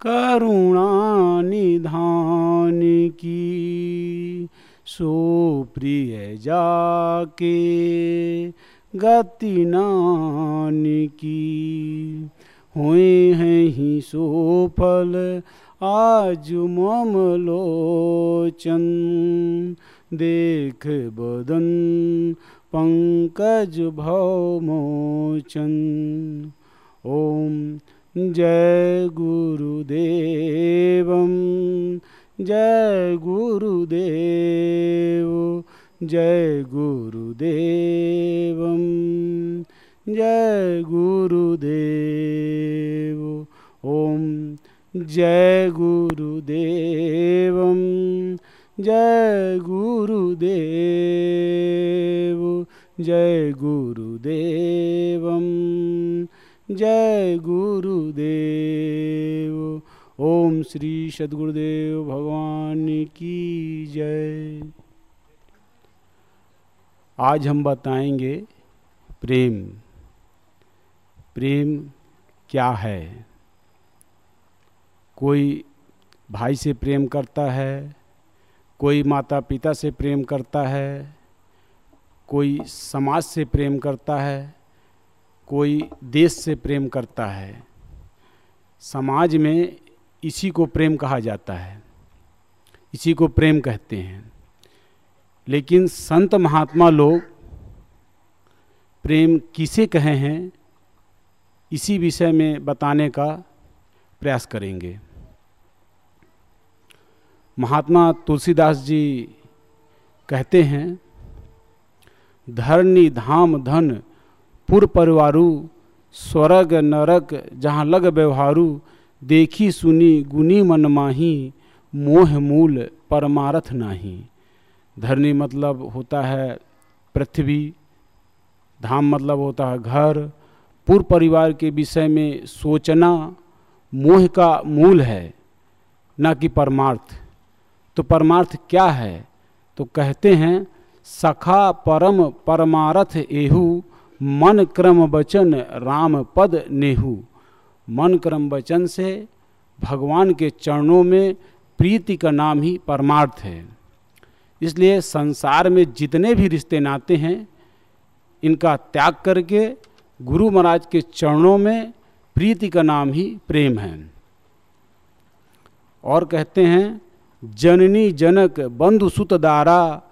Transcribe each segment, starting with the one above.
करुणा निधान की। सो प्रिय जाके, गति नान की। हुए हैं ही सो फल, आज मम लोचन देख बदन, पंकज भवमोचन ओम जय गुरुदेवम, जय गुरुदेव, जय गुरुदेवम, जय गुरुदेव, ओम जय गुरुदेवम, जय गुरुदेव, जय गुरुदेवम। जय गुरुदेव। ओम श्री सदगुरुदेव भगवान की जय। आज हम बताएँगे प्रेम। प्रेम क्या है? कोई भाई से प्रेम करता है, कोई माता पिता से प्रेम करता है, कोई समाज से प्रेम करता है कोई देश से प्रेम करता है, समाज में इसी को प्रेम कहा जाता है, इसी को प्रेम कहते हैं। लेकिन संत महात्मा लोग प्रेम किसे कहे हैं, इसी विषय में बताने का प्रयास करेंगे। महात्मा तुलसीदास जी कहते हैं धरनी धाम धन पुर परिवारु, स्वर्ग नरक जहाँ लग व्यवहारू, देखी सुनी गुनी मन माही, मोह मूल परमारथ नाही। धरनी मतलब होता है पृथ्वी, धाम मतलब होता है घर पूर्व परिवार के विषय में सोचना मोह का मूल है, न कि परमार्थ। तो परमार्थ क्या है? तो कहते हैं, सखा परम परमारथ एहू मन क्रम वचन राम पद नेहू। मन क्रम वचन से भगवान के चरणों में प्रीति का नाम ही परमार्थ है। इसलिए संसार में जितने भी रिश्ते नाते हैं, इनका त्याग करके गुरु महाराज के चरणों में प्रीति का नाम ही प्रेम है। और कहते हैं, जननी जनक बंधु सुतदारा,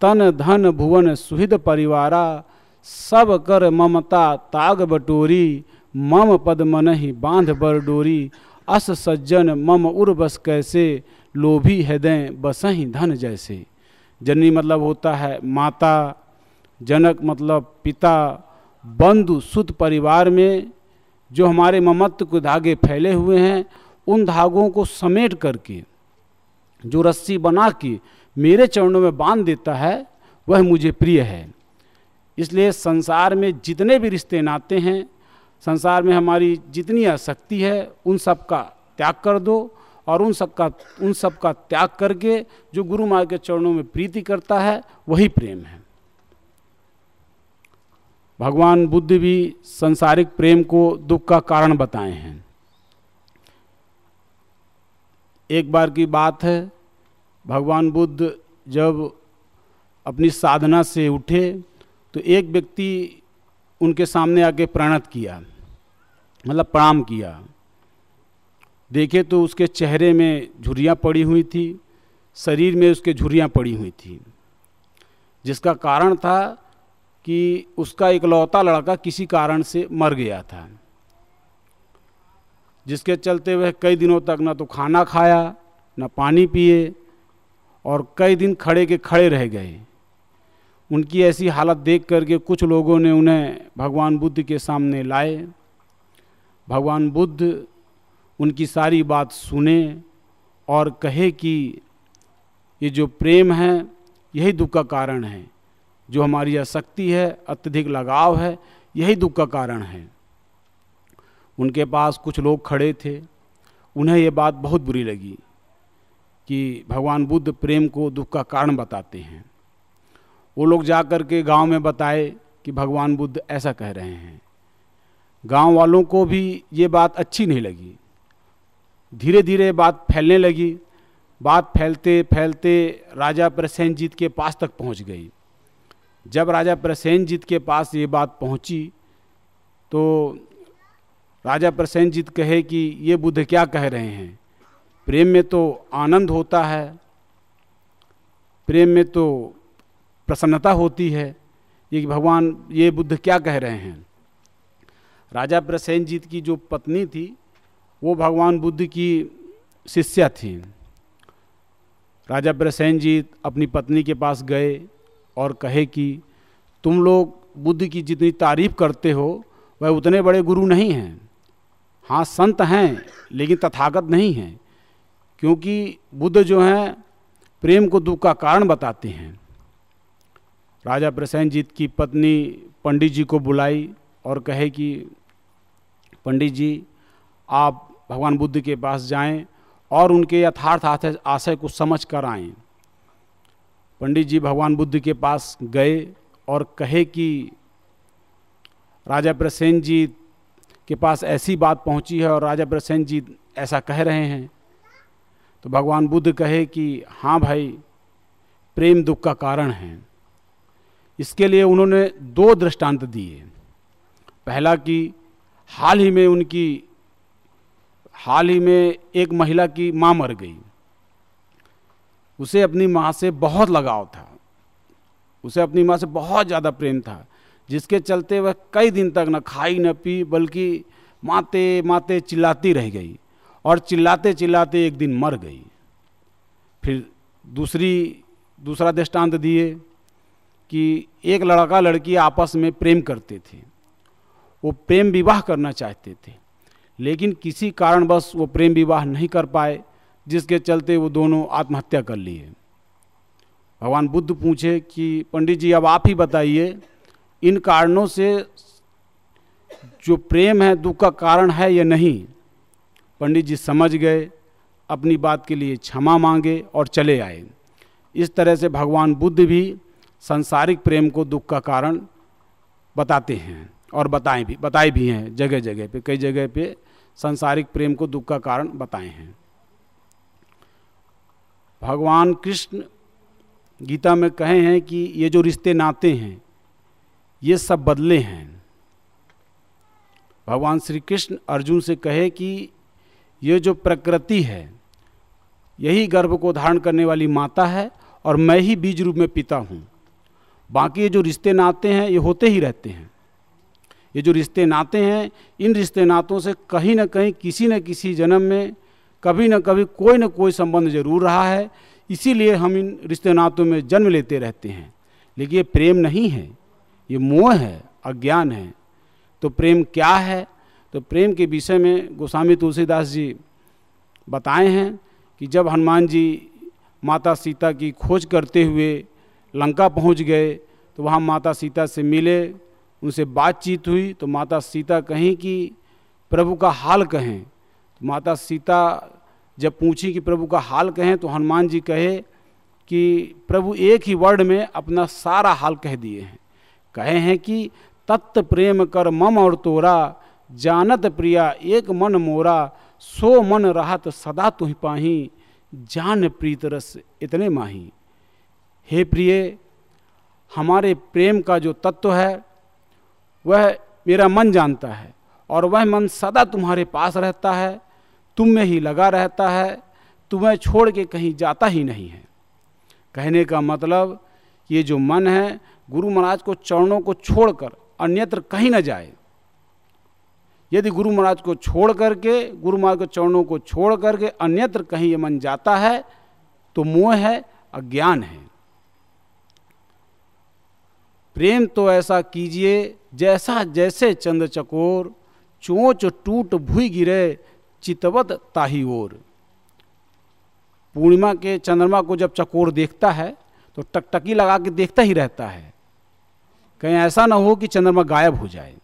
तन धन भुवन सुहृद परिवारा सब कर ममता ताग बटोरी, मम पद मन ही बाँध बर डोरी। अस सज्जन मम उर बस कैसे, लोभी हृदय बसही धन जैसे। जननी मतलब होता है माता, जनक मतलब पिता, बंधु सुत परिवार में जो हमारे ममत्व के धागे फैले हुए हैं, उन धागों को समेट करके, जो रस्सी बना के मेरे चरणों में बाँध देता है, वह मुझे प्रिय है। इसलिए संसार में जितने भी रिश्ते नाते हैं, संसार में हमारी जितनी आसक्ति है, उन सब का त्याग कर दो और उन सब का उन सब का त्याग करके जो गुरु माँ के चरणों में प्रीति करता है, वही प्रेम है। भगवान बुद्ध भी संसारिक प्रेम को दुख का कारण बताए हैं। एक बार की बात है, भगवान बुद्ध जब अपनी साधना से उठे तो एक व्यक्ति उनके सामने आके प्रणत किया मतलब प्रणाम किया। देखे तो उसके चेहरे में झुरियाँ पड़ी हुई थी, शरीर में उसके झुरियाँ पड़ी हुई थी, जिसका कारण था कि उसका इकलौता लड़का किसी कारण से मर गया था, जिसके चलते वह कई दिनों तक न तो खाना खाया, न पानी पिए और कई दिन खड़े के खड़े रह गए। उनकी ऐसी हालत देख करके कुछ लोगों ने उन्हें भगवान बुद्ध के सामने लाए। भगवान बुद्ध उनकी सारी बात सुने और कहे कि ये जो प्रेम है, यही दुख का कारण है। जो हमारी आसक्ति है, अत्यधिक लगाव है, यही दुख का कारण है। उनके पास कुछ लोग खड़े थे। उन्हें ये बात बहुत बुरी लगी कि भगवान बुद्ध प्रेम को दुख का कारण बताते हैं। वो लोग जा कर के गाँव में बताए कि भगवान बुद्ध ऐसा कह रहे हैं। गाँव वालों को भी ये बात अच्छी नहीं लगी। धीरे धीरे बात फैलने लगी। बात फैलते फैलते राजा प्रसेनजीत के पास तक पहुँच गई। जब राजा प्रसेनजीत के पास ये बात पहुँची तो राजा प्रसेनजीत कहे कि ये बुद्ध क्या कह रहे हैं? प्रेम में तो आनंद होता है। प्रेम में तो प्रसन्नता होती है ये कि भगवान, ये बुद्ध क्या कह रहे हैं? राजा प्रसेनजीत की जो पत्नी थी, वो भगवान बुद्ध की शिष्या थी। राजा प्रसेनजीत अपनी पत्नी के पास गए और कहे कि, तुम लोग बुद्ध की जितनी तारीफ़ करते हो, वह उतने बड़े गुरु नहीं हैं। हाँ संत हैं, लेकिन तथागत नहीं हैं, क्योंकि बुद्ध जो हैं, प्रेम को दुख का कारण बताते हैं। राजा प्रसेनजीत की पत्नी पंडित जी को बुलाई और कहे कि, पंडित जी, आप भगवान बुद्ध के पास जाएँ और उनके यथार्थ आशय को समझ कर आएँ। पंडित जी भगवान बुद्ध के पास गए और कहे कि, राजा प्रसेन जी के पास ऐसी बात पहुँची है और राजा प्रसेन जी ऐसा कह रहे हैं। तो भगवान बुद्ध कहे कि हाँ भाई, प्रेम दुख का कारण है। इसके लिए उन्होंने दो दृष्टांत दिए। पहला कि हाल ही में उनकी, हाल ही में एक महिला की माँ मर गई। उसे अपनी माँ से बहुत लगाव था। उसे अपनी माँ से बहुत ज़्यादा प्रेम था, जिसके चलते वह कई दिन तक न खाई, न पी, बल्कि माते माते चिल्लाती रह गई और चिल्लाते चिल्लाते एक दिन मर गई। फिर दूसरी, दूसरा दृष्टांत दिए। कि एक लड़का लड़की आपस में प्रेम करते थे। वो प्रेम विवाह करना चाहते थे, लेकिन किसी कारणवश वो प्रेम विवाह नहीं कर पाए, जिसके चलते वो दोनों आत्महत्या कर लिए। भगवान बुद्ध पूछे कि, पंडित जी, अब आप ही बताइए, इन कारणों से जो प्रेम है, दुख का कारण है या नहीं? पंडित जी समझ गए, अपनी बात के लिए क्षमा मांगे और चले आए। इस तरह से भगवान बुद्ध भी संसारिक प्रेम को दुख का कारण बताते हैं और बताए भी बताए भी हैं जगह जगह पे, कई जगह पे संसारिक प्रेम को दुख का कारण बताए हैं। भगवान कृष्ण गीता में कहे हैं कि ये जो रिश्ते नाते हैं, ये सब बदले हैं। भगवान श्री कृष्ण अर्जुन से कहे कि ये जो प्रकृति है, यही गर्भ को धारण करने वाली माता है और मैं ही बीज रूप में पिता हूँ। बाकी ये जो रिश्ते नाते हैं, ये होते ही रहते हैं। ये जो रिश्ते नाते हैं, इन रिश्ते नातों से कहीं ना कहीं, किसी न किसी जन्म में कभी न कभी कोई न कोई संबंध ज़रूर रहा है। इसीलिए हम इन रिश्ते नातों में जन्म लेते रहते हैं। लेकिन ये प्रेम नहीं है, ये मोह है, अज्ञान है। तो प्रेम क्या है? तो प्रेम के विषय में गोस्वामी तुलसीदास जी बताए हैं कि जब हनुमान जी माता सीता की खोज करते हुए लंका पहुँच गए तो वहाँ माता सीता से मिले, उनसे बातचीत हुई तो माता सीता कहीं कि, प्रभु का हाल कहें। तो माता सीता जब पूछी कि, प्रभु का हाल कहें? तो हनुमान जी कहे कि, प्रभु एक ही वर्ड में अपना सारा हाल कह दिए हैं। कहे हैं कि, तत्त प्रेम कर मम और तोरा, जानत प्रिया एक मन मोरा, सो मन राहत सदा तुह पाही, जान प्रीत रस इतने माही। हे प्रिय, हमारे प्रेम का जो तत्व है, वह मेरा मन जानता है और वह मन सदा तुम्हारे पास रहता है, तुम में ही लगा रहता है, तुम्हें छोड़ के कहीं जाता ही नहीं है। कहने का मतलब ये जो मन है, गुरु महाराज को चरणों को छोड़कर अन्यत्र कहीं न जाए। यदि गुरु महाराज को छोड़ करके, गुरु महाराज के चरणों को छोड़ करके अन्यत्र कहीं ये मन जाता है तो मोह है, अज्ञान है। प्रेम तो ऐसा कीजिए जैसा जैसे चंद्र चकोर, चोच टूट भूई गिरे, चितवत ताही ओर। पूर्णिमा के चंद्रमा को जब चकोर देखता है तो टकटकी लगा के देखता ही रहता है। कहीं ऐसा ना हो कि चंद्रमा गायब हो जाए।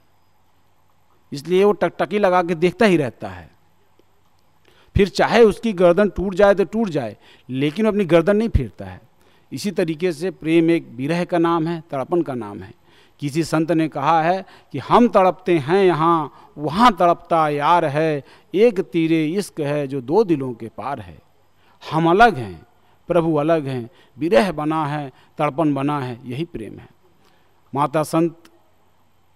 इसलिए वो टकटकी लगा के देखता ही रहता है। फिर चाहे उसकी गर्दन टूट जाए तो टूट जाए, लेकिन अपनी गर्दन नहीं फिरता है। इसी तरीके से प्रेम एक विरह का नाम है, तड़पन का नाम है। किसी संत ने कहा है कि हम तड़पते हैं यहाँ, वहाँ तड़पता यार है, एक तीरे इश्क है जो दो दिलों के पार है। हम अलग हैं, प्रभु अलग हैं, विरह बना है, तड़पन बना है, यही प्रेम है। माता संत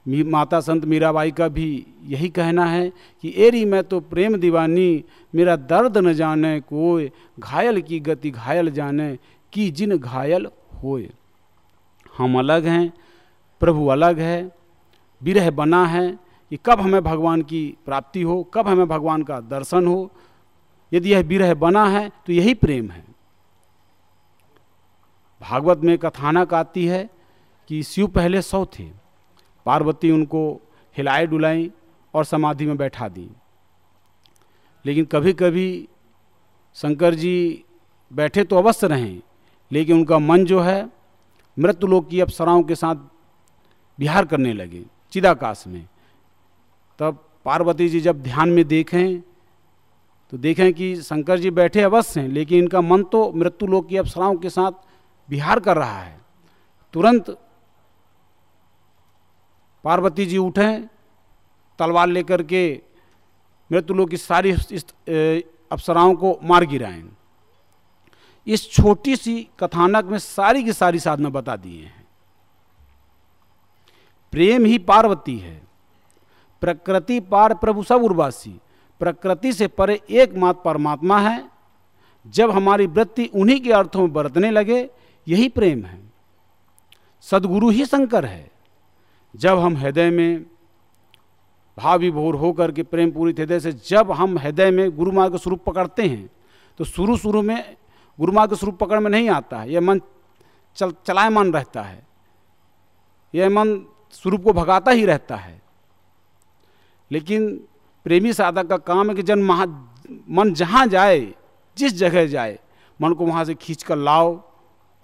माता संत मीराबाई का भी यही कहना है कि एरी मैं तो प्रेम दीवानी, मेरा दर्द न जाने कोई घायल की गति घायल जाने कि जिन घायल होए। हम अलग हैं, प्रभु अलग है विरह बना है। कि कब हमें भगवान की प्राप्ति हो, कब हमें भगवान का दर्शन हो। यदि यह विरह बना है तो यही प्रेम है। भागवत में कथानक आती है कि शिव पहले सौ थे। पार्वती उनको हिलाए डुलाई और समाधि में बैठा दी। लेकिन कभी कभी शंकर जी बैठे तो अवश्य रहें। लेकिन उनका मन जो है, मृत्यु लोक की अप्सराओं के साथ विहार करने लगे, चिदाकाश में। तब पार्वती जी जब ध्यान में देखें तो देखें कि शंकर जी बैठे अवश्य हैं, लेकिन इनका मन तो मृत्यु लोक की अप्सराओं के साथ विहार कर रहा है। तुरंत पार्वती जी उठें, तलवार लेकर के मृत्यु लोक की सारी अप्सराओं को मार गिराएँ। इस छोटी सी कथानक में सारी की सारी साधना बता दिए हैं। प्रेम ही पार्वती है। प्रकृति पार प्रभु सब उर्वासी। प्रकृति से परे एकमात्र परमात्मा है। जब हमारी वृत्ति उन्हीं के अर्थों में बरतने लगे, यही प्रेम है। सदगुरु ही शंकर है। जब हम हृदय में भाव विभोर होकर के प्रेम पूरी हृदय से जब हम हृदय में गुरु मार्ग स्वरूप पकड़ते हैं तो शुरू शुरू में गुरु मार्ग स्वरूप पकड़ में नहीं आता है। यह मन चल चलायमान रहता है। यह मन स्वरूप को भगाता ही रहता है। लेकिन प्रेमी साधक का काम है कि जन महा, मन जहाँ जाए, जिस जगह जाए, मन को वहाँ से खींच कर लाओ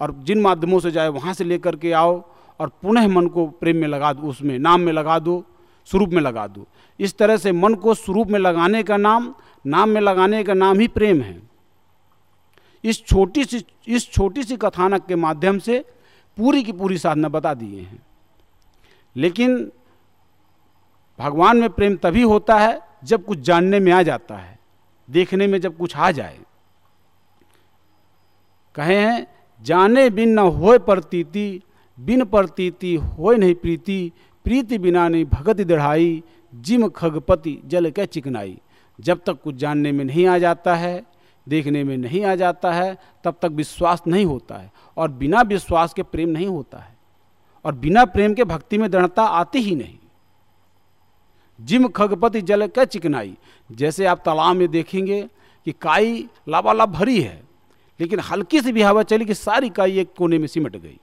और जिन माध्यमों से जाए, वहाँ से लेकर के आओ और पुनः मन को प्रेम में लगा दो, उसमें नाम में लगा दो, स्वरूप में लगा दो। इस तरह से मन को स्वरूप में लगाने का नाम नाम में लगाने का नाम ही प्रेम है। इस छोटी सी, इस छोटी सी कथानक के माध्यम से पूरी की पूरी साधना बता दिए हैं। लेकिन भगवान में प्रेम तभी होता है जब कुछ जानने में आ जाता है, देखने में जब कुछ आ जाए। कहे हैं, जाने बिन न हो प्रतीति बिन प्रतीति हो नहीं प्रीति प्रीति बिना नहीं भगत दढ़ाई, जिम खगपति जल के चिकनाई। जब तक कुछ जानने में नहीं आ जाता है देखने में नहीं आ जाता है, तब तक विश्वास नहीं होता है और बिना विश्वास के प्रेम नहीं होता है और बिना प्रेम के भक्ति में दृढ़ता आती ही नहीं। जिम खगपति जल क्या चिकनाई? जैसे आप तालाब में देखेंगे कि काई लाबालाब भरी है, लेकिन हल्की सी भी हवा चली कि सारी काई एक कोने में सिमट गई।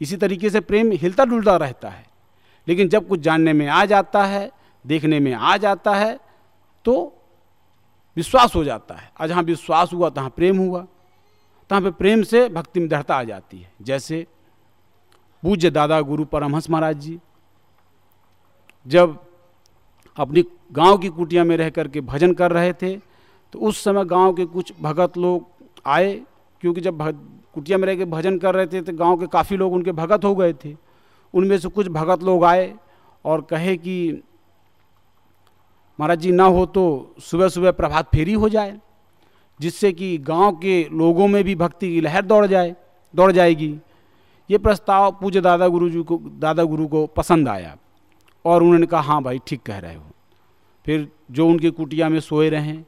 इसी तरीके से प्रेम हिलता डुलता रहता है, लेकिन जब कुछ जानने में आ जाता है, देखने में आ जाता है तो विश्वास हो जाता है। और जहाँ विश्वास हुआ, तहाँ प्रेम हुआ। तहाँ पे प्रेम से भक्ति में दृढ़ता आ जाती है। जैसे पूज्य दादा गुरु परमहंस महाराज जी, जब अपनी गाँव की कुटिया में रह करके भजन कर रहे थे तो उस समय गाँव के कुछ भगत लोग आए, क्योंकि जब कुटिया में रह के भजन कर रहे थे तो गाँव के काफ़ी लोग उनके भगत हो गए थे। उनमें से कुछ भगत लोग आए और कहे कि महाराज जी, ना हो तो सुबह सुबह प्रभात फेरी हो जाए, जिससे कि गाँव के लोगों में भी भक्ति की लहर दौड़ जाए, दौड़ जाएगी। ये प्रस्ताव पूज्य दादा गुरु जी को, दादा गुरु को पसंद आया और उन्होंने कहा हाँ भाई, ठीक कह रहे हो। फिर जो उनकी कुटिया में सोए रहें,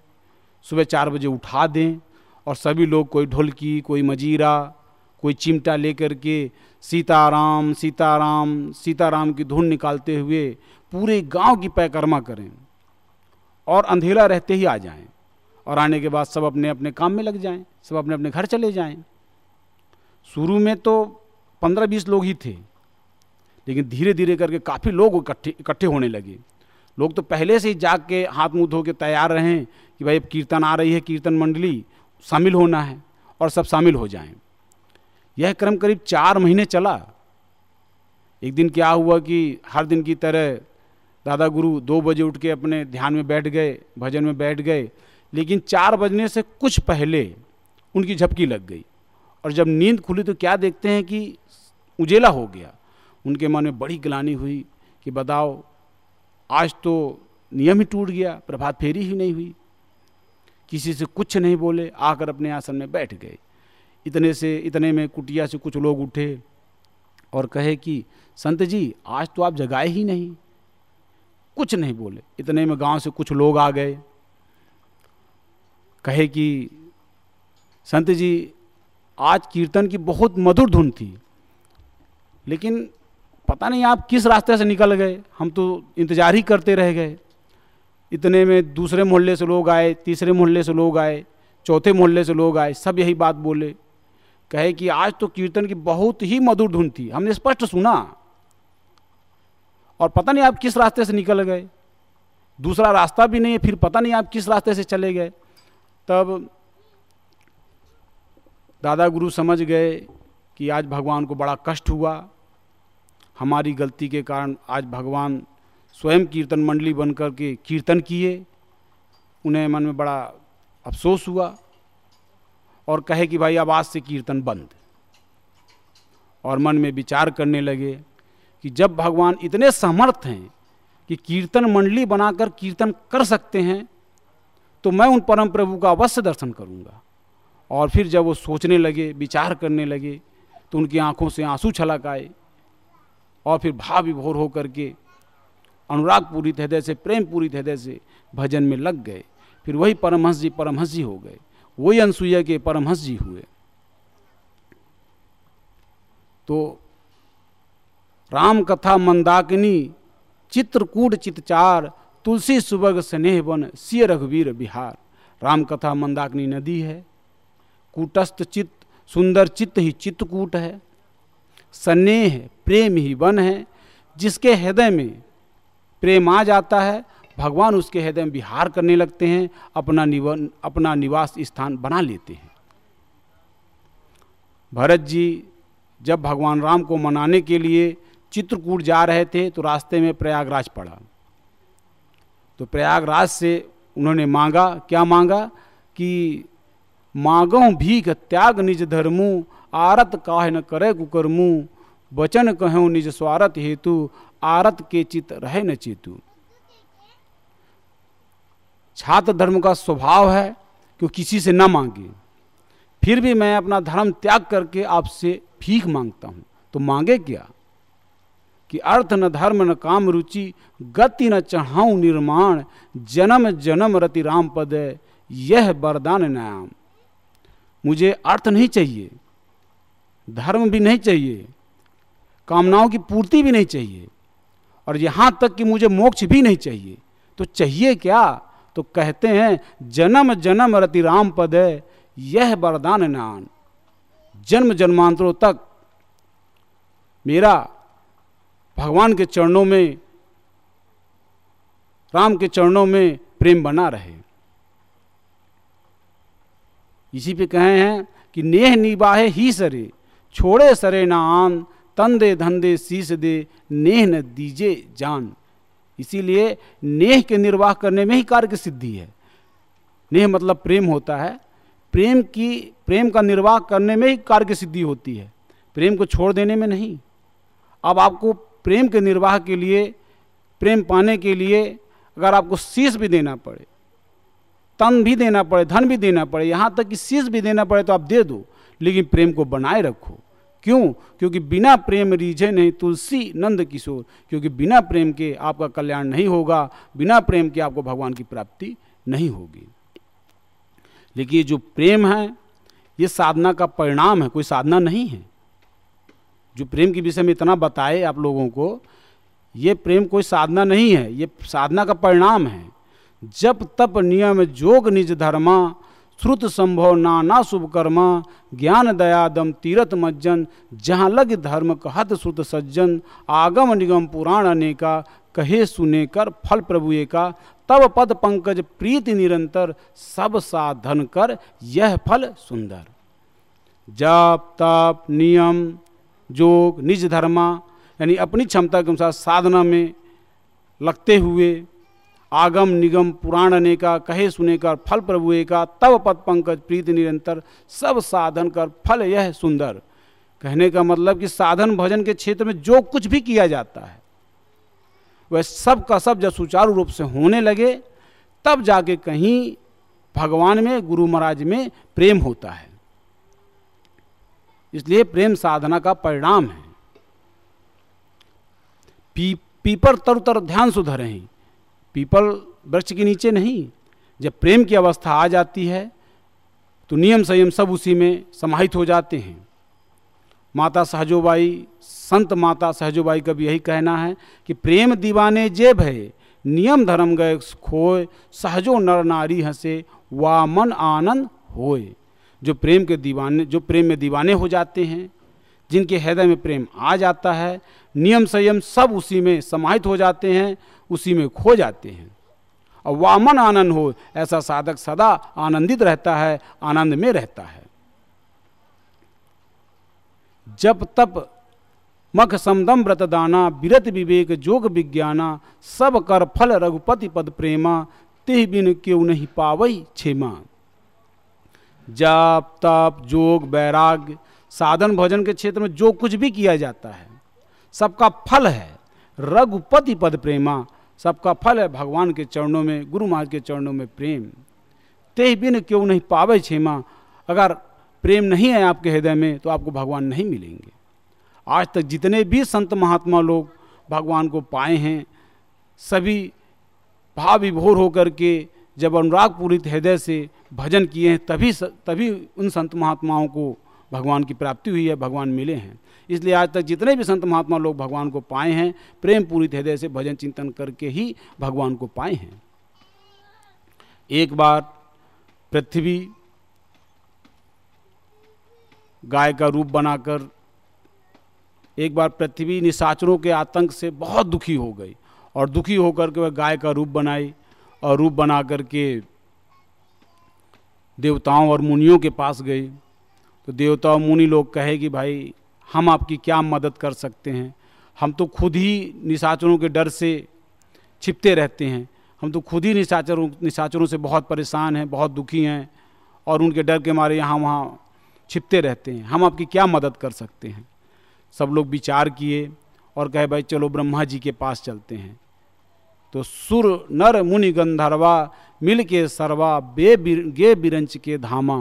सुबह चार बजे उठा दें और सभी लोग, कोई ढोलकी, कोई मजीरा, कोई चिमटा लेकर के सीताराम सीताराम सीताराम की धुन निकालते हुए पूरे गाँव की पैकर्मा करें। और अंधेरा रहते ही आ जाएँ और आने के बाद सब अपने अपने काम में लग जाएँ, सब अपने अपने घर चले जाएँ। शुरू में तो पंद्रह बीस लोग ही थे, लेकिन धीरे धीरे करके काफ़ी लोग इकट्ठे इकट्ठे होने लगे। लोग तो पहले से ही जाग के हाथ मुँह धो के तैयार रहें कि भाई अब कीर्तन आ रही है, कीर्तन मंडली शामिल होना है और सब शामिल हो जाएँ। यह क्रम करीब चार महीने चला। एक दिन क्या हुआ कि हर दिन की तरह दादा गुरु दो बजे उठ के अपने ध्यान में बैठ गए, भजन में बैठ गए, लेकिन चार बजने से कुछ पहले उनकी झपकी लग गई। और जब नींद खुली तो क्या देखते हैं कि उजेला हो गया। उनके मन में बड़ी ग्लानी हुई कि बताओ, आज तो नियम ही टूट गया, प्रभात फेरी ही नहीं हुई। किसी से कुछ नहीं बोले, आकर अपने आसन में बैठ गए। इतने से, इतने में कुटिया से कुछ लोग उठे और कहे कि, संत जी, आज तो आप जगाए ही नहीं। कुछ नहीं बोले। इतने में गाँव से कुछ लोग आ गए। कहे कि, संत जी, आज कीर्तन की बहुत मधुर धुन थी, लेकिन पता नहीं आप किस रास्ते से निकल गए। हम तो इंतज़ार ही करते रह गए। इतने में दूसरे मोहल्ले से लोग आए, तीसरे मोहल्ले से लोग आए, चौथे मोहल्ले से लोग आए, सब यही बात बोले। कहे कि, आज तो कीर्तन की बहुत ही मधुर धुन थी। हमने स्पष्ट सुना। और पता नहीं आप किस रास्ते से निकल गए। दूसरा रास्ता भी नहीं है, फिर पता नहीं आप किस रास्ते से चले गए। तब दादा गुरु समझ गए कि आज भगवान को बड़ा कष्ट हुआ। हमारी गलती के कारण आज भगवान स्वयं कीर्तन मंडली बन कर के कीर्तन किए। उन्हें मन में बड़ा अफसोस हुआ और कहे कि भाई, अब आज से कीर्तन बंद। और मन में विचार करने लगे कि जब भगवान इतने समर्थ हैं कि कीर्तन मंडली बनाकर कीर्तन कर सकते हैं तो मैं उन परम प्रभु का अवश्य दर्शन करूँगा। और फिर जब वो सोचने लगे, विचार करने लगे तो उनकी आँखों से आँसू छलक आए। और फिर भाव विभोर होकर के अनुराग पूरी हृदय से प्रेम पूरी हृदय से भजन में लग गए। फिर वही परमहंस जी परमहंस जी हो गए। वही अनसुईया के परमहंस जी हुए। तो राम कथा मंदाकिनी, चित्रकूट चितचार तुलसी सुबग स्नेह वन, सिय रघुवीर बिहार। राम कथा मंदाकिनी नदी है, कूटस्थ चित्त, सुंदर चित्त ही चित्तकूट है। स्नेह, प्रेम ही वन है, जिसके हृदय में प्रेम आ जाता है, भगवान उसके हृदय में विहार करने लगते हैं, अपना निवन, अपना निवास स्थान बना लेते हैं। भरत जी, जब भगवान राम को मनाने के लिए चित्रकूट जा रहे थे तो रास्ते में प्रयागराज पड़ा। तो प्रयागराज से उन्होंने मांगा, क्या मांगा? कि मांगो भीख त्याग निज धर्मू, आरत काह न करे कुकर्मू, वचन कहो निज स्वारत हेतु, आरत के चित रहे न चेतु। छात्र धर्म का स्वभाव है कि वो किसी से न मांगे। फिर भी मैं अपना धर्म त्याग करके आपसे भीख माँगता हूँ। तो मांगे क्या? कि अर्थ न धर्म न काम रुचि, गति न चढ़ाऊ निर्माण, जन्म जन्म रति राम पद, यह वरदान नाम मुझे अर्थ नहीं चाहिए, धर्म भी नहीं चाहिए, कामनाओं की पूर्ति भी नहीं चाहिए, और यहाँ तक कि मुझे मोक्ष भी नहीं चाहिए तो चाहिए क्या? तो कहते हैं, जन्म जन्म रति राम पद, यह वरदान नान जन्म जन्मांतरों तक मेरा भगवान के चरणों में, राम के चरणों में प्रेम बना रहे। इसी पे कहे हैं कि नेह निबाहे ही सरे, छोड़े सरे ना आन, तंदे धंधे शीश दे, नेह न दीजे जान। इसीलिए नेह के निर्वाह करने में ही कार्य की सिद्धि है। नेह मतलब प्रेम होता है। प्रेम की, प्रेम का निर्वाह करने में ही कार्य की सिद्धि होती है। प्रेम को छोड़ देने में नहीं। अब आपको प्रेम के निर्वाह के लिए, प्रेम पाने के लिए अगर आपको शीश भी देना पड़े, तन भी देना पड़े, धन भी देना पड़े, यहाँ तक कि शीश भी देना पड़े तो आप दे दो, लेकिन प्रेम को बनाए रखो। क्यों? क्योंकि बिना प्रेम रीझे नहीं तुलसी नंद किशोर, क्योंकि बिना प्रेम के आपका कल्याण नहीं होगा, बिना प्रेम के आपको भगवान की प्राप्ति नहीं होगी। लेकिन ये जो प्रेम है, ये साधना का परिणाम है, कोई साधना नहीं है। जो प्रेम के विषय में इतना बताए आप लोगों को, ये प्रेम कोई साधना नहीं है, ये साधना का परिणाम है। जब तप, नियम, जोग, निज धर्मा, श्रुत संभव, नाना शुभ कर्मा, ज्ञान दयादम तीरथ, मज्जन, जहाँ लग धर्म, कहत श्रुत सज्जन, आगम, निगम, पुराण अनेका, कहे, सुने, कर, फल प्रभु का तब पद, पंकज, प्रीति निरंतर, सब साधन कर, यह फल सुंदर। जप, तप, नियम जोग, निज धर्मा, यानी अपनी क्षमता के अनुसार साधना में लगते हुए, आगम, निगम, पुराण अनेका, कहे सुने कर फल प्रभु का तब पद पंकज, प्रीति निरंतर, सब साधन कर, फल यह सुंदर। कहने का मतलब कि साधन भजन के क्षेत्र में जो कुछ भी किया जाता है, वह सब का सब जब सुचारू रूप से होने लगे, तब जाके कहीं भगवान में, गुरु महाराज में प्रेम होता है। इसलिए प्रेम साधना का परिणाम है। पी पीपर तर तर ध्यान सुधर हैं। पीपल वृक्ष के नीचे नहीं। जब प्रेम की अवस्था आ जाती है तो नियम संयम सब उसी में समाहित हो जाते हैं। माता सहजोबाई, संत माता सहजोबाई का भी यही कहना है कि प्रेम दीवाने जे भय नियम धर्म गए खोए, सहजो नर नारी हंसे, वामन आनंद होए। जो प्रेम के दीवाने, जो प्रेम में दीवाने हो जाते हैं, जिनके हृदय में प्रेम आ जाता है, नियम संयम सब उसी में समाहित हो जाते हैं, उसी में खो जाते हैं। और वामन आनंद हो, ऐसा साधक सदा आनंदित रहता है, आनंद में रहता है। जब तप, मख समदम व्रतदाना विरत विवेक जोग विज्ञाना, सब कर फल रघुपति पद प्रेमा, तेह बिन क्यों नहीं पावई छेमा जप, तप, जोग वैराग्य साधन भोजन के क्षेत्र में जो कुछ भी किया जाता है, सबका फल है। रघुपति पद प्रेमा, सबका फल है भगवान के चरणों में, गुरु महाराज के चरणों में प्रेम। ते बिन क्यों नहीं पावे क्षेमा? अगर प्रेम नहीं है आपके हृदय में तो आपको भगवान नहीं मिलेंगे। आज तक जितने भी संत महात्मा लोग भगवान को पाए हैं, सभी भाव विभोर होकर के जब अनुराग पूरित हृदय से भजन किए हैं, तभी तभी उन संत महात्माओं को भगवान की प्राप्ति हुई है, भगवान मिले हैं। इसलिए आज तक जितने भी संत महात्मा लोग भगवान को पाए हैं, प्रेम पूरी हृदय से भजन चिंतन करके ही भगवान को पाए हैं। एक बार पृथ्वी गाय का रूप बनाकर, एक बार पृथ्वी निशाचरों के आतंक से बहुत दुखी हो गई और दुखी होकर के वह गाय का रूप बनाई। और रूप बना करके देवताओं और मुनियों के पास गई। तो देवता और मुनि लोग कहे कि भाई, हम आपकी क्या मदद कर सकते हैं? हम तो खुद ही निशाचरों के डर से छिपते रहते हैं। हम तो खुद ही निशाचरों निशाचरों से बहुत परेशान हैं, बहुत दुखी हैं और उनके डर के मारे यहाँ वहाँ छिपते रहते हैं। हम आपकी क्या मदद कर सकते हैं? सब लोग विचार किए और कहे, भाई, चलो ब्रह्मा जी के पास चलते हैं। तो सुर नर मुनि गंधर्वा मिल के सरवा बे बिर, गे बिरंच के धामा।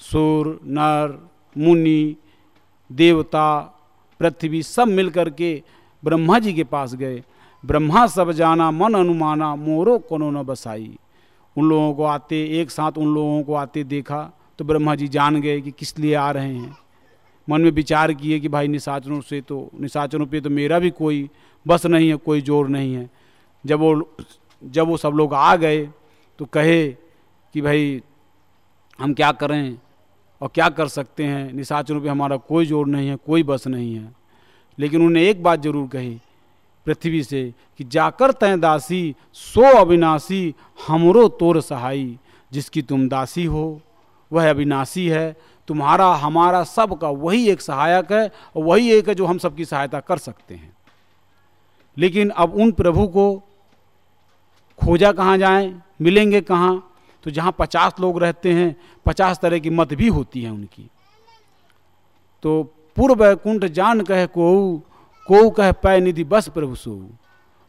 सुर नर मुनि देवता पृथ्वी सब मिल के ब्रह्मा जी के पास गए। ब्रह्मा सब जाना मन अनुमाना मोरो कोनो न बसाई। उन लोगों को आते एक साथ उन लोगों को आते देखा तो ब्रह्मा जी जान गए कि किस लिए आ रहे हैं। मन में विचार किए कि भाई निशाचरों से तो निशाचरों पे तो मेरा भी कोई बस नहीं है कोई ज़ोर नहीं है। जब वो जब वो सब लोग आ गए तो कहे कि भाई, हम क्या करें और क्या कर सकते हैं? निशाचरों पे हमारा कोई ज़ोर नहीं है, कोई बस नहीं है। लेकिन उन्हें एक बात ज़रूर कही पृथ्वी से कि जाकर तय दासी, सो अविनाशी, हमरो तोर सहाई, जिसकी तुम दासी हो, वह अविनाशी है। तुम्हारा, हमारा सब का वही एक सहायक है और वही एक है जो हम सबकी सहायता कर सकते हैं। लेकिन अब उन प्रभु को खोजा कहाँ जाएँ, मिलेंगे कहाँ? तो जहाँ पचास लोग रहते हैं, पचास तरह की मत भी होती है उनकी। तो पूर्व वैकुंठ जान कह को को कह पै निधि बस प्रभु सो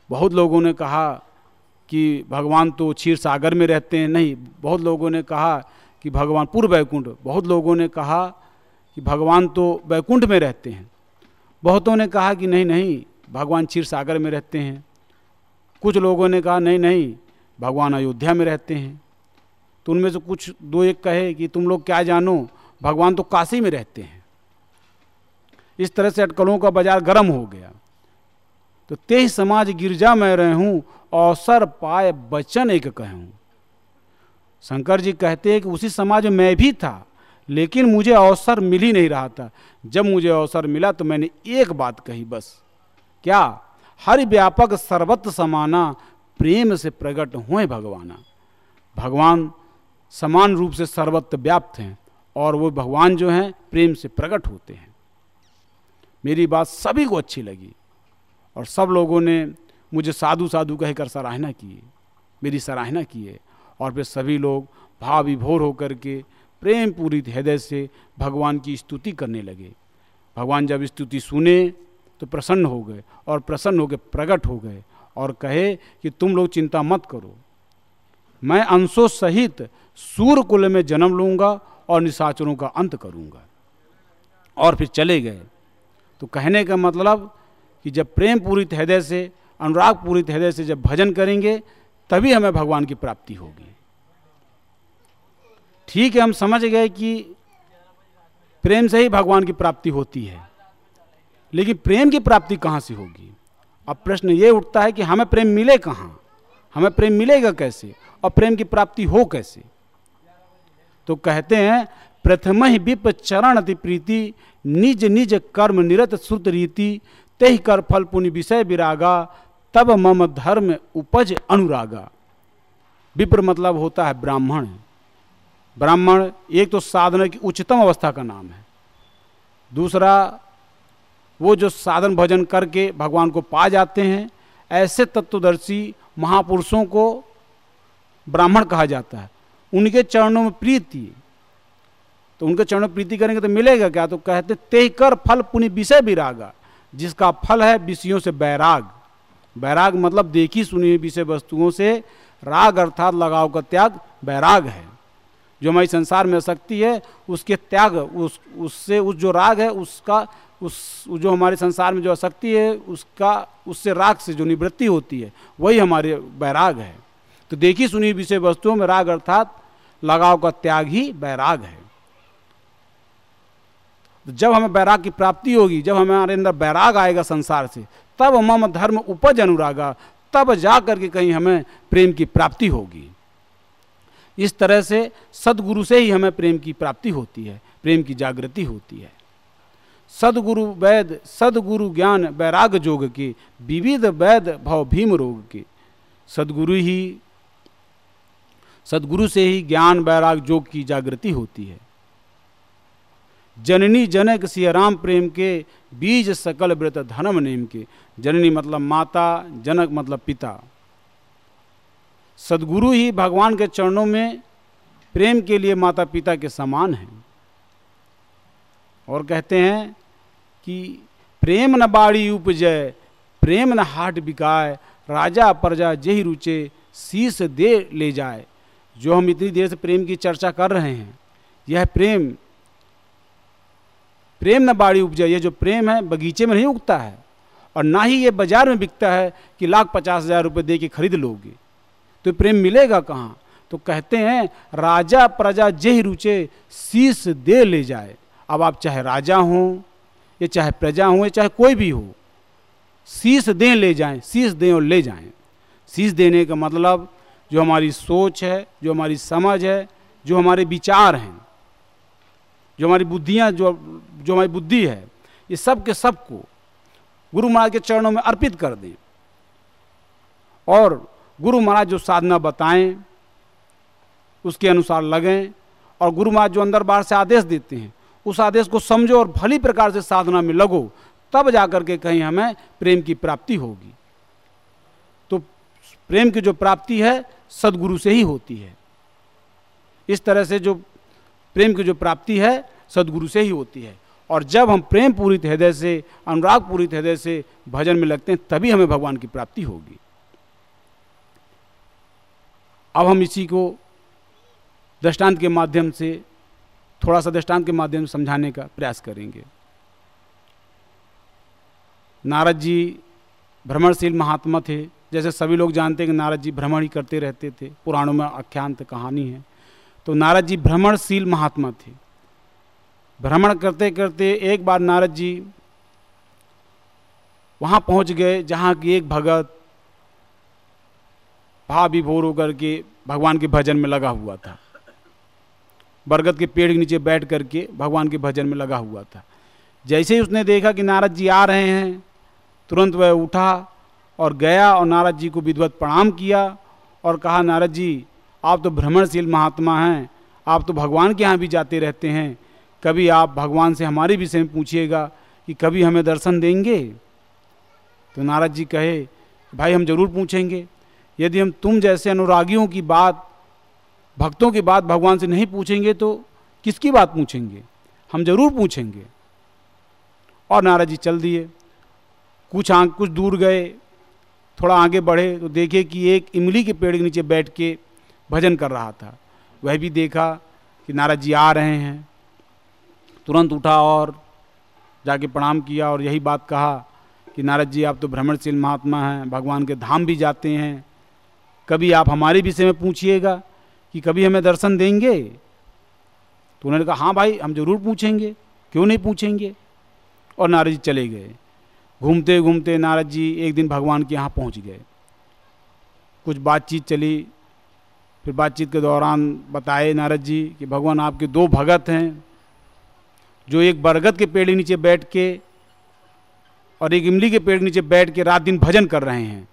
बहुत लोगों ने कहा कि भगवान तो क्षीर सागर में रहते हैं, नहीं, बहुत लोगों ने कहा कि भगवान, पूर्व वैकुंठ, बहुत लोगों ने कहा कि भगवान तो वैकुंठ में रहते हैं। बहुतों ने कहा कि नहीं नहीं, भगवान क्षीर सागर में रहते हैं। कुछ लोगों ने कहा, नहीं नहीं, भगवान अयोध्या में रहते हैं। तो उनमें से कुछ, दो एक कहे कि, तुम लोग क्या जानो, भगवान तो काशी में रहते हैं। इस तरह से अटकलों का बाज़ार गर्म हो गया। तो तेह समाज गिरजा में रहूँ अवसर पाए बचन एक कहूँ। शंकर जी कहते हैं कि उसी समाज में मैं भी था, लेकिन मुझे अवसर मिल ही नहीं रहा था। जब मुझे अवसर मिला तो मैंने एक बात कही बस। क्या? हर व्यापक सर्वत्र समाना, प्रेम से प्रकट हुए भगवाना। भगवान समान रूप से सर्वत्र व्याप्त हैं और वो भगवान जो हैं, प्रेम से प्रकट होते हैं। मेरी बात सभी को अच्छी लगी और सब लोगों ने मुझे साधु साधु कहकर सराहना की, मेरी सराहना की है और फिर सभी लोग भाव विभोर होकर के प्रेम पूरी हृदय से भगवान की स्तुति करने लगे। भगवान जब स्तुति सुने तो प्रसन्न हो गए और प्रसन्न हो गए प्रकट हो गए और कहे कि तुम लोग चिंता मत करो। मैं अंशों सहित सूर्य कुल में जन्म लूँगा और निशाचरों का अंत करूँगा। और फिर चले गए। तो कहने का मतलब कि जब प्रेम पूरित हृदय से अनुराग पूरित हृदय से जब भजन करेंगे, तभी हमें भगवान की प्राप्ति होगी। ठीक है, हम समझ गए कि प्रेम से ही भगवान की प्राप्ति होती है। लेकिन प्रेम की प्राप्ति कहाँ से होगी? अब प्रश्न ये उठता है कि हमें प्रेम मिले कहाँ? हमें प्रेम मिलेगा कैसे? और प्रेम की प्राप्ति हो कैसे? तो कहते हैं, प्रथम ही विप चरण अति प्रीति, निज निज कर्म निरत श्रुत रीति ते कर फल पुण्य विषय विरागा, तब मम धर्म उपज अनुरागा। विप्र मतलब होता है ब्राह्मण। ब्राह्मण एक तो साधना की उच्चतम अवस्था का नाम है। दूसरा वो जो साधन भजन करके भगवान को पा जाते हैं, ऐसे तत्वदर्शी महापुरुषों को ब्राह्मण कहा जाता है। उनके चरणों में प्रीति। तो उनके चरणों में प्रीति करेंगे तो मिलेगा क्या? तो कहते ते कर फल पुण्य विषय विरागा, जिसका फल है विषयों से बैराग। बैराग मतलब देखी सुनी विषय वस्तुओं से राग अर्थात लगाव का त्याग बैराग है। जो हमारी संसार में शक्ति है, उसके त्याग, उस, उससे उस जो राग है, उसका उस, जो हमारे संसार में जो शक्ति है, उसका, उससे राग से जो निवृत्ति होती है, वही हमारे बैराग है। तो देखी सुनी विषय वस्तुओं में राग अर्थात लगाव का त्याग ही बैराग है। तो जब हमें बैराग की प्राप्ति होगी, जब हमारे अंदर बैराग आएगा संसार से, तब मम धर्म उपज अनुरागा, तब जा करके कहीं हमें प्रेम की प्राप्ति होगी। इस तरह से सदगुरु से ही हमें प्रेम की प्राप्ति होती है, प्रेम की जागृति होती है। सदगुरु वैद, सदगुरु ज्ञान वैराग जोग के, विविध वैद भव भीम रोग के। सदगुरु ही, सदगुरु से ही ज्ञान वैराग जोग की जागृति होती है। जननी जनक सिया राम प्रेम के, बीज सकल व्रत धर्म नेम के। जननी मतलब माता, जनक मतलब पिता। सदगुरु ही भगवान के चरणों में प्रेम के लिए माता पिता के समान हैं। और कहते हैं कि प्रेम न बाड़ी उपजय प्रेम न हाट बिकाए राजा प्रजा जही रुचे, शीस दे ले जाए जो हम इतनी देर से प्रेम की चर्चा कर रहे हैं, यह प्रेम प्रेम न बाड़ी उपजा, यह जो प्रेम है, बगीचे में नहीं उगता है। और ना ही ये बाज़ार में बिकता है कि लाख पचास हज़ार रुपये दे के खरीद लोगे। तो प्रेम मिलेगा कहाँ? तो कहते हैं, राजा प्रजा जेह रुचे शीश दे ले जाए अब आप चाहे राजा हों या चाहे प्रजा हों चाहे कोई भी हो, शीश दें ले जाएँ, शीश दें और ले जाएँ। शीश देने का मतलब जो हमारी सोच है, जो हमारी समझ है, जो हमारे विचार हैं, जो हमारी बुद्धियाँ, जो जो हमारी बुद्धि है, ये सब के सबको गुरु महाराज के चरणों में अर्पित कर दें। और गुरु महाराज जो साधना बताएँ, उसके अनुसार लगें और गुरु महाराज जो अंदर बाहर से आदेश देते हैं उस आदेश को समझो और भली प्रकार से साधना में लगो, तब जाकर के कहीं हमें प्रेम की प्राप्ति होगी। तो प्रेम की जो प्राप्ति है, सदगुरु से ही होती है। इस तरह से जो प्रेम की जो प्राप्ति है, सदगुरु से ही होती है। और जब हम प्रेम पूरित हृदय से अनुराग पूरित हृदय से भजन में लगते हैं, तभी हमें भगवान की प्राप्ति होगी। अब हम इसी को दृष्टांत के माध्यम से थोड़ा सा दृष्टांत के माध्यम से समझाने का प्रयास करेंगे। नारद जी भ्रमणशील महात्मा थे। जैसे सभी लोग जानते हैं कि नारद जी भ्रमण ही करते रहते थे। पुराणों में आख्यांत कहानी है। तो नारद जी भ्रमणशील महात्मा थे। भ्रमण करते करते एक बार नारद जी वहाँ पहुँच गए, जहाँ की एक भगत भाव विभोर होकर के भगवान के भजन में लगा हुआ था। बरगद के पेड़ के नीचे बैठ करके भगवान के भजन में लगा हुआ था। जैसे ही उसने देखा कि नारद जी आ रहे हैं, तुरंत वह उठा और गया और नारद जी को विधवत प्रणाम किया और कहा, नारद जी, आप तो भ्रमणशील महात्मा हैं, आप तो भगवान के यहाँ भी जाते रहते हैं, कभी आप भगवान से हमारे विषय में पूछिएगा कि कभी हमें दर्शन देंगे? तो नारद जी कहे, भाई, हम ज़रूर पूछेंगे। यदि हम तुम जैसे अनुरागियों की बात भक्तों की बात भगवान से नहीं पूछेंगे तो किसकी बात पूछेंगे? हम ज़रूर पूछेंगे। और नारद जी चल दिए। कुछ आँख कुछ दूर गए। थोड़ा आगे बढ़े तो देखे कि एक इमली के पेड़ के नीचे बैठ के भजन कर रहा था। वह भी देखा कि नारद जी आ रहे हैं। तुरंत उठा और जाके प्रणाम किया और यही बात कहा कि नारद जी, आप तो भ्रमणशील महात्मा हैं, भगवान के धाम भी जाते हैं। कभी आप हमारे विषय में पूछिएगा। कि कभी हमें दर्शन देंगे? तो उन्होंने कहा हाँ भाई, हम ज़रूर पूछेंगे। क्यों नहीं पूछेंगे? और नारद जी चले गए। घूमते घूमते नारद जी एक दिन भगवान के यहाँ पहुँच गए। कुछ बातचीत चली। फिर बातचीत के दौरान बताए नारद जी कि, भगवान, आपके दो भगत हैं, जो एक बरगद के पेड़ के नीचे बैठ के और एक इमली के पेड़ के नीचे बैठ के रात दिन भजन कर रहे हैं।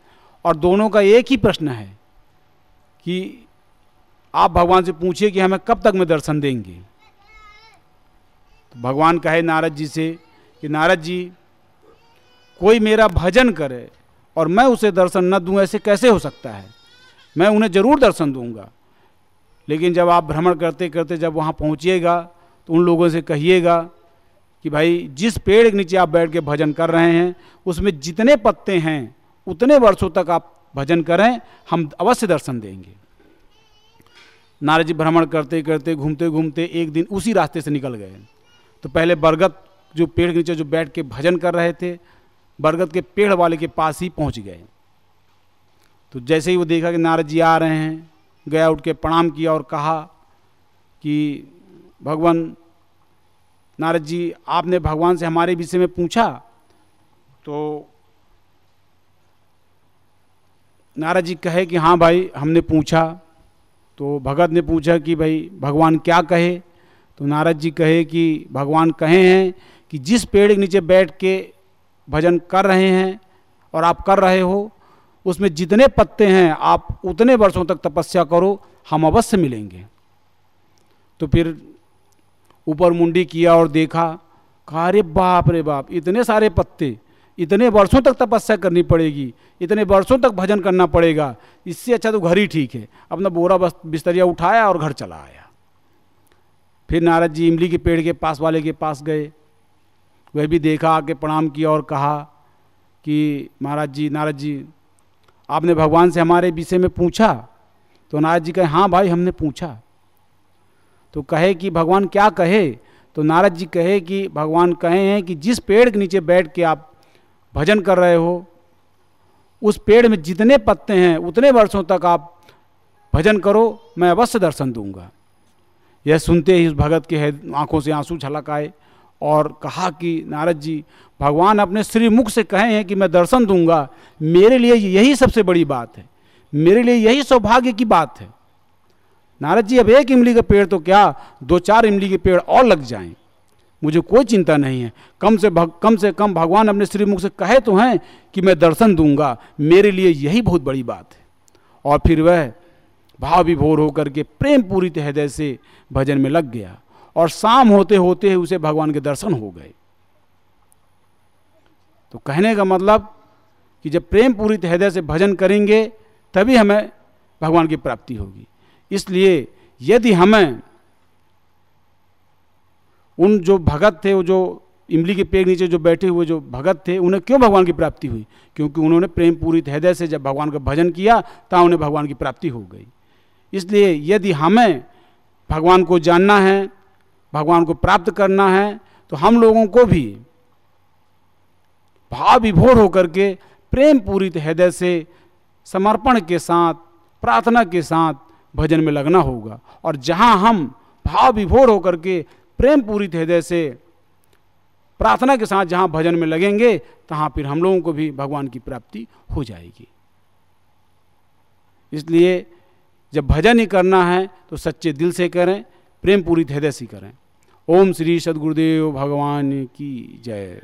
और दोनों का एक ही प्रश्न है कि आप भगवान से पूछिए कि हमें कब तक में दर्शन देंगे? तो भगवान कहे, नारद जी से कि नारद जी, कोई मेरा भजन करे और मैं उसे दर्शन न दूँ, ऐसे कैसे हो सकता है? मैं उन्हें ज़रूर दर्शन दूँगा। लेकिन जब आप भ्रमण करते करते जब वहाँ पहुँचिएगा तो उन लोगों से कहिएगा कि भाई, जिस पेड़ के नीचे आप बैठ के भजन कर रहे हैं, उसमें जितने पत्ते हैं, उतने वर्षों तक आप भजन करें, हम अवश्य दर्शन देंगे। नारद जी भ्रमण करते करते, घूमते घूमते एक दिन उसी रास्ते से निकल गए। तो पहले बरगद जो पेड़ के नीचे जो बैठ के भजन कर रहे थे, बरगद के पेड़ वाले के पास ही पहुँच गए। तो जैसे ही वो देखा कि नारद जी आ रहे हैं, गया उठ के प्रणाम किया और कहा कि, भगवान नारद जी आपने भगवान से हमारे विषय में पूछा? तो नारद जी कहे कि हाँ भाई, हमने पूछा। तो भगत ने पूछा कि भाई, भगवान क्या कहे? तो नारद जी कहे कि, भगवान कहे हैं कि जिस पेड़ के नीचे बैठ के भजन कर रहे हैं और आप कर रहे हो, उसमें जितने पत्ते हैं, आप उतने वर्षों तक तपस्या करो, हम अवश्य मिलेंगे। तो फिर ऊपर मुंडी किया और देखा कहा अरे बाप रे बाप, इतने सारे पत्ते इतने वर्षों तक तपस्या करनी पड़ेगी, इतने वर्षों तक भजन करना पड़ेगा, इससे अच्छा तो घर ही ठीक है। अपना बोरा बिस्तरिया उठाया और घर चला आया। फिर नारद जी इमली के पेड़ के पास वाले के पास गए। वह भी देखा, आके प्रणाम किया और कहा कि महाराज जी, नारद जी, आपने भगवान से हमारे विषय में पूछा? तो नारद जी कहे हाँ भाई, हमने पूछा। तो कहे कि भगवान क्या कहे? तो नारद जी कहे कि, भगवान कहे हैं कि जिस पेड़ के नीचे बैठ के आप भजन कर रहे हो, उस पेड़ में जितने पत्ते हैं, उतने वर्षों तक आप भजन करो, मैं अवश्य दर्शन दूँगा। यह सुनते ही उस भगत के आँखों से आँसू झलक आए और कहा कि, नारद जी, भगवान अपने श्री मुख से कहे हैं कि मैं दर्शन दूँगा। मेरे लिए यही सबसे बड़ी बात है। मेरे लिए यही सौभाग्य की बात है। नारद जी, अब एक इमली का पेड़ तो क्या? दो चार इमली के पेड़ और लग जाएँ। मुझे कोई चिंता नहीं है। कम से भग, कम से कम भगवान अपने श्रीमुख से कहे तो हैं कि मैं दर्शन दूँगा। मेरे लिए यही बहुत बड़ी बात है। और फिर वह भाव विभोर होकर के प्रेम पूरी हृदय से भजन में लग गया और शाम होते होते उसे भगवान के दर्शन हो गए। तो कहने का मतलब कि जब प्रेम पूरी हृदय से भजन करेंगे तभी हमें भगवान की प्राप्ति होगी। इसलिए यदि हमें उन जो भगत थे, वो जो इमली के पेड़ नीचे जो बैठे हुए जो भगत थे, उन्हें क्यों भगवान की प्राप्ति हुई? क्योंकि उन्होंने प्रेम पूरी हृदय से जब भगवान का भजन किया, तब उन्हें भगवान की प्राप्ति हो गई। इसलिए यदि हमें भगवान को जानना है, भगवान को प्राप्त करना है तो हम लोगों को भी भाव विभोर होकर के प्रेम पूरी हृदय से समर्पण के साथ, प्रार्थना के साथ भजन में लगना होगा। और जहाँ हम भाव विभोर होकर के प्रेम पूरी हृदय से प्रार्थना के साथ जहाँ भजन में लगेंगे, तहाँ फिर हम लोगों को भी भगवान की प्राप्ति हो जाएगी। इसलिए जब भजन ही करना है तो सच्चे दिल से करें, प्रेम पूरी हृदय से करें। ओम श्री सदगुरुदेव भगवान की जय।